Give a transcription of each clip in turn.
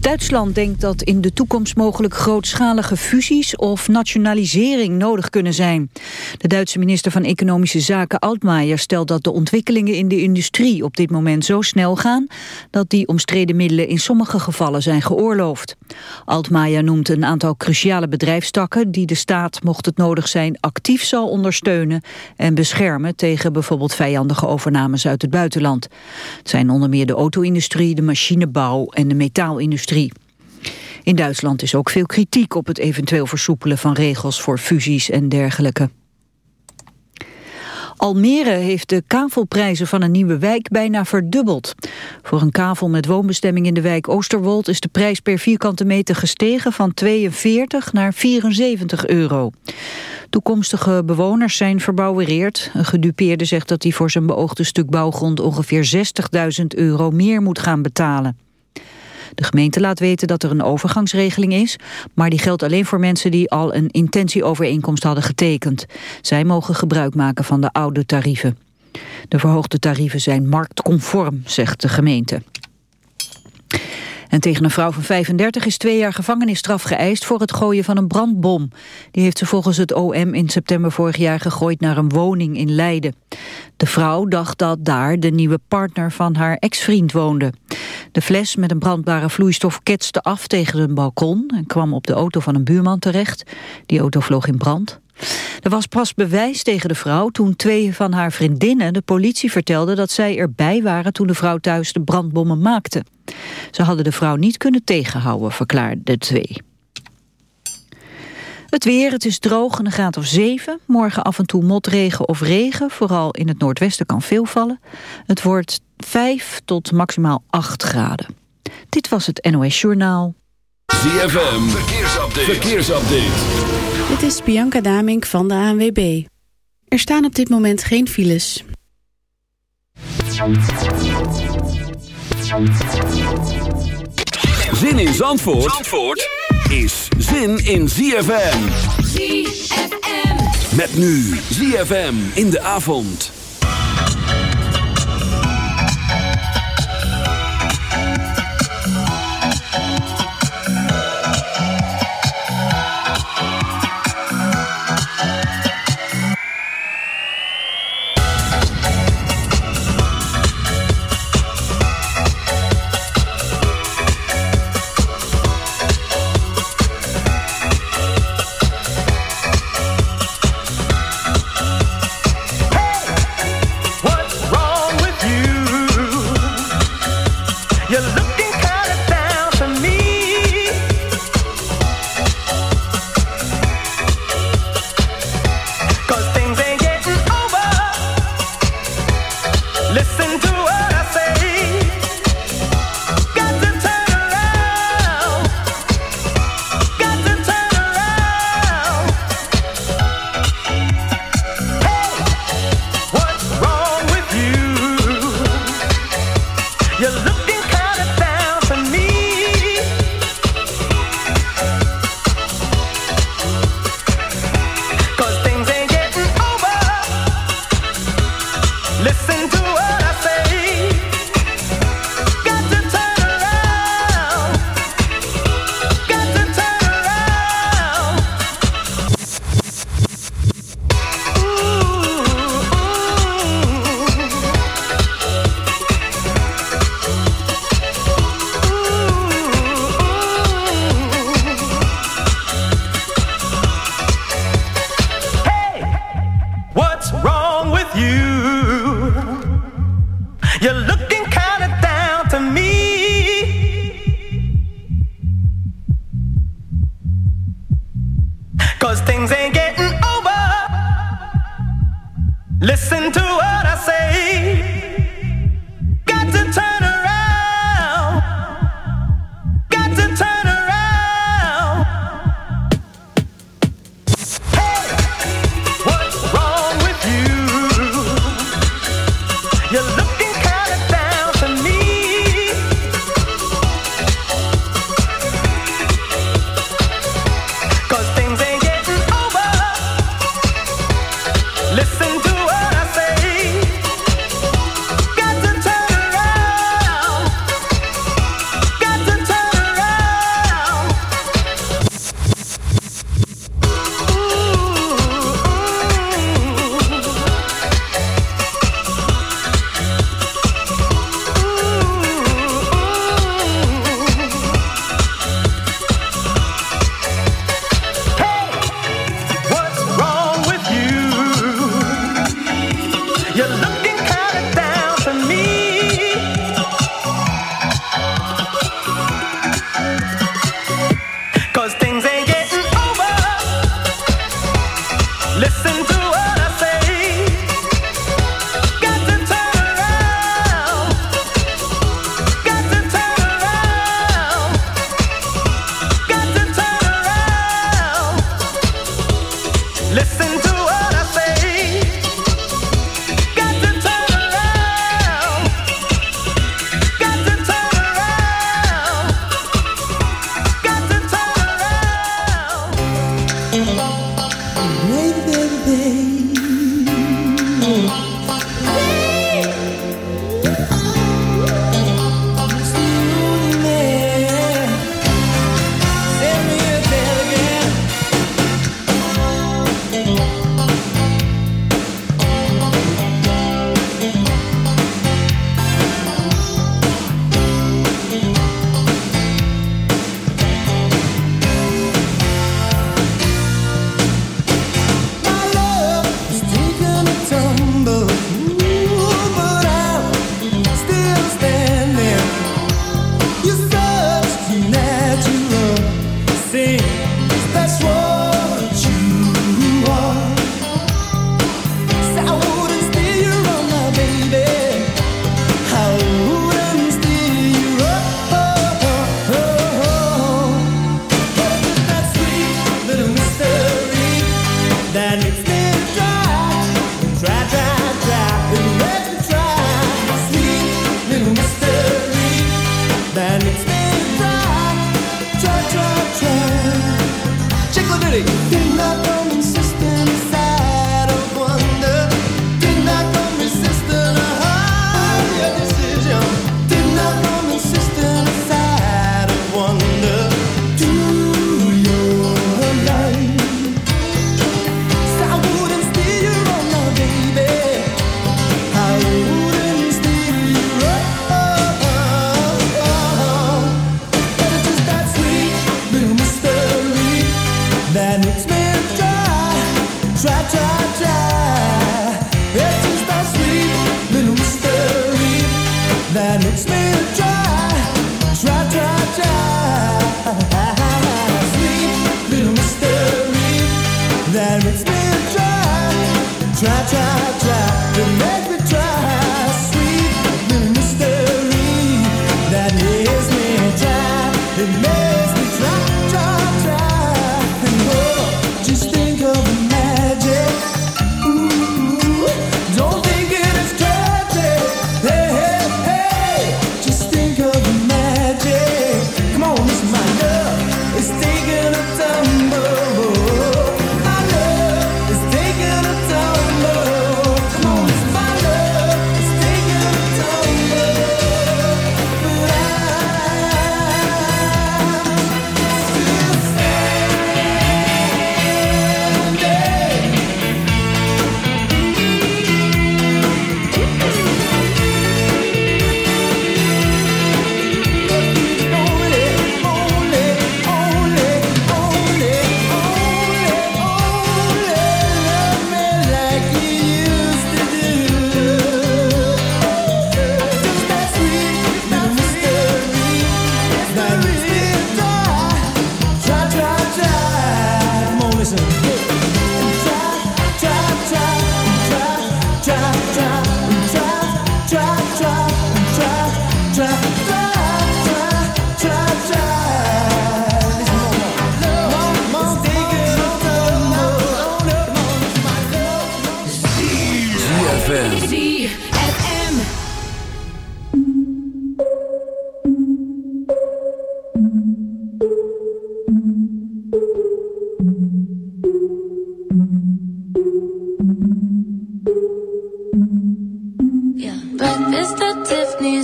Duitsland denkt dat in de toekomst mogelijk grootschalige fusies of nationalisering nodig kunnen zijn. De Duitse minister van Economische Zaken Altmaier stelt dat de ontwikkelingen in de industrie op dit moment zo snel gaan dat die omstreden middelen in sommige gevallen zijn geoorloofd. Altmaier noemt een aantal cruciale bedrijfstakken die de staat, mocht het nodig zijn, actief zal ondersteunen en beschermen tegen bijvoorbeeld vijandige overnames uit het buitenland. Het zijn onder meer de auto-industrie, de machinebouw en de metaalindustrie. In Duitsland is ook veel kritiek op het eventueel versoepelen van regels voor fusies en dergelijke. Almere heeft de kavelprijzen van een nieuwe wijk bijna verdubbeld. Voor een kavel met woonbestemming in de wijk Oosterwold... is de prijs per vierkante meter gestegen van 42 naar 74 euro. Toekomstige bewoners zijn verbouwereerd. Een gedupeerde zegt dat hij voor zijn beoogde stuk bouwgrond... ongeveer 60.000 euro meer moet gaan betalen. De gemeente laat weten dat er een overgangsregeling is, maar die geldt alleen voor mensen die al een intentieovereenkomst hadden getekend. Zij mogen gebruik maken van de oude tarieven. De verhoogde tarieven zijn marktconform, zegt de gemeente. En tegen een vrouw van 35 is twee jaar gevangenisstraf geëist voor het gooien van een brandbom. Die heeft ze volgens het OM in september vorig jaar gegooid naar een woning in Leiden. De vrouw dacht dat daar de nieuwe partner van haar ex-vriend woonde. De fles met een brandbare vloeistof ketste af tegen een balkon en kwam op de auto van een buurman terecht. Die auto vloog in brand. Er was pas bewijs tegen de vrouw toen twee van haar vriendinnen de politie vertelden dat zij erbij waren toen de vrouw thuis de brandbommen maakte. Ze hadden de vrouw niet kunnen tegenhouden, verklaarden de twee. Het weer, het is droog en een graad of 7. Morgen af en toe motregen of regen. Vooral in het noordwesten kan veel vallen. Het wordt 5 tot maximaal 8 graden. Dit was het NOS Journaal. ZFM, verkeersupdate. verkeersupdate. Dit is Bianca Damink van de ANWB. Er staan op dit moment geen files. Zin in Zandvoort, Zandvoort is zin in ZFM. ZFM. Met nu ZFM in de avond.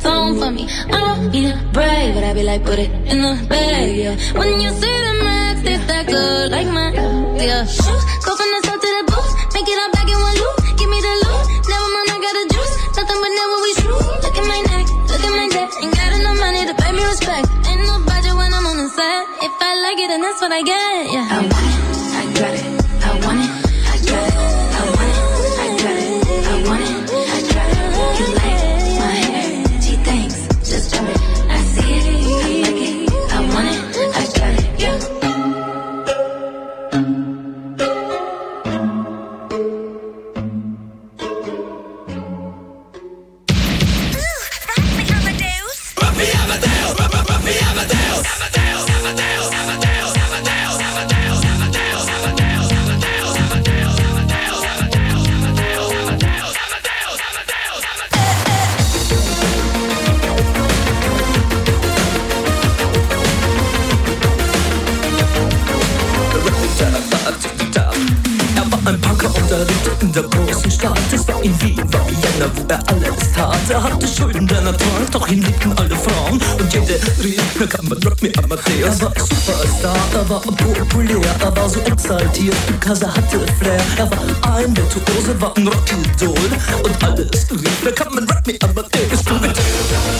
for me. I don't need a break, but I be like, put it in the bag, yeah. When you see the max, it's that good, like mine, yeah. shoot, go from the south to the booth, make it all back in one loop. Give me the loot, never mind, I got a juice. Nothing but never we true. Look at my neck, look at my neck. Ain't got enough money to pay me respect. Ain't no budget when I'm on the set. If I like it, then that's what I get, yeah. I'm war Vienna, wo er alles tat. Er hatte Schulden, denn er trank, doch ihn liebten alle Frauen. Und jede rief, na kann man Rock me Amadeus. Er war Superstar, er war populär, er war so exaltiert, because er hatte Flair. Er war ein Virtuose, war ein Rockidol. Und alles rief, na kann man Rock me Amadeus. Du.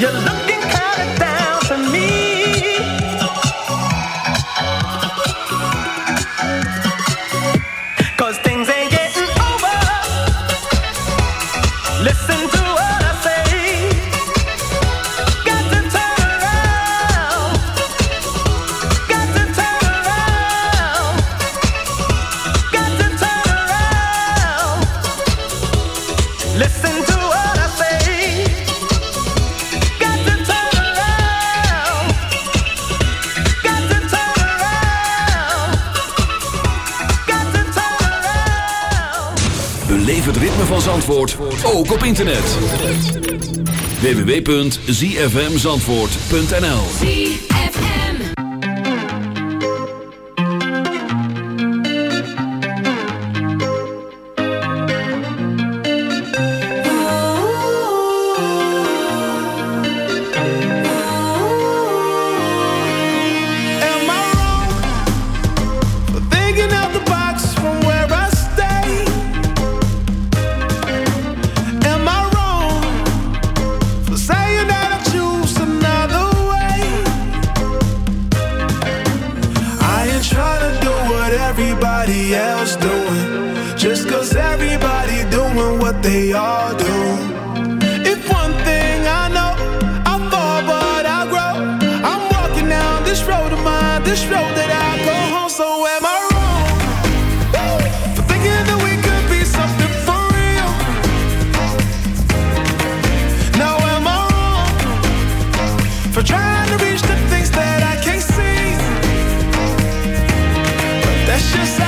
やる www.zfmzandvoort.nl just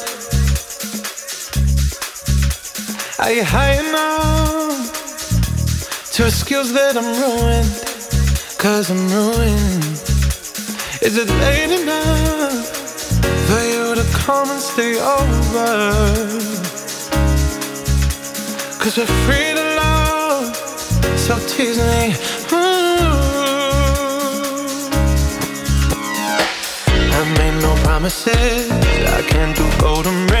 Are you high enough to excuse that I'm ruined? Cause I'm ruined. Is it late enough for you to come and stay over? Cause we're free to love, so tease me. I made no promises. I can't do golden rings,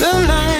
the line.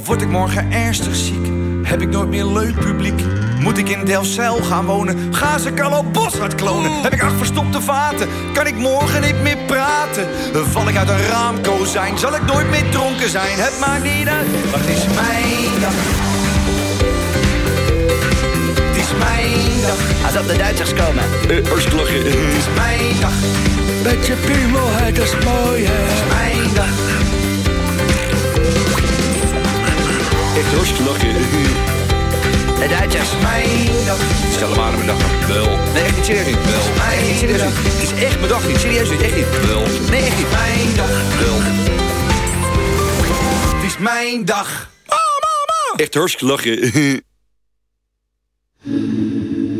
Al word ik morgen ernstig ziek, heb ik nooit meer leuk publiek. Moet ik in Delfzijl gaan wonen, ga ze Carlo Boshart klonen. Heb ik acht verstopte vaten, kan ik morgen niet meer praten. Val ik uit een raamkozijn, zal ik nooit meer dronken zijn. Het maakt niet uit, maar het is mijn dag. Het is mijn dag. Als op de Duitsers komen. Uh, Oostlachen. Het is mijn dag. Met je piemel, het is mooi, hè. Het is mijn dag. Echt lachen. De Duitsers. Mijn dag. Stel hem aan mijn dag. Wel. Nee, echt niet serieus niet. Wel. Nee, echt niet serieus niet. Het is echt mijn dag niet. Serieus niet. Echt niet. Wel. Nee, echt niet. Mijn dag. Wel. Het is mijn dag. Echt hartstikke lachen.